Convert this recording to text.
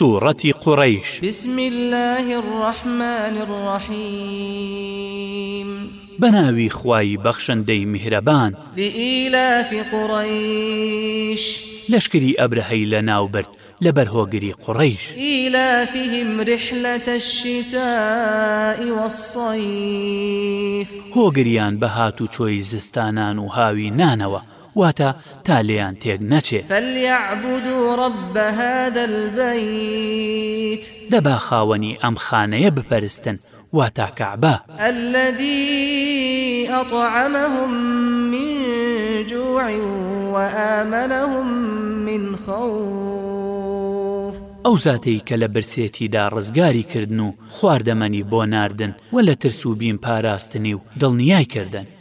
سوورەتی قوڕیش بسم الله الرحمن الرحیم بەناوی خوای بەخشندەی میهرەبان لئیلافی قڕیش لەشکری ئەبرهەی لە ناوبرد لە بەرهۆگری قڕیش ئیلافیهم رحلەتە شتائی وەسەی هۆگریان بە هات و چۆی زستانان و هاوی نانەوە واتە تا لێیان تێک نەچێت فەلیعبود و ڕبهدەبیت دەبا خاوەنی ئەم خانەیە بپەرستن واتە کەعبە ئەلدی ئەطعمەهم من جوع وآمنهم من خوف ئەو زاتەی کە لە برسێتیدا ڕزگاری کردن و خواردەمەنی بۆ ناردن و لە ترسوبیم پاراستنی و دڵنیای کردنن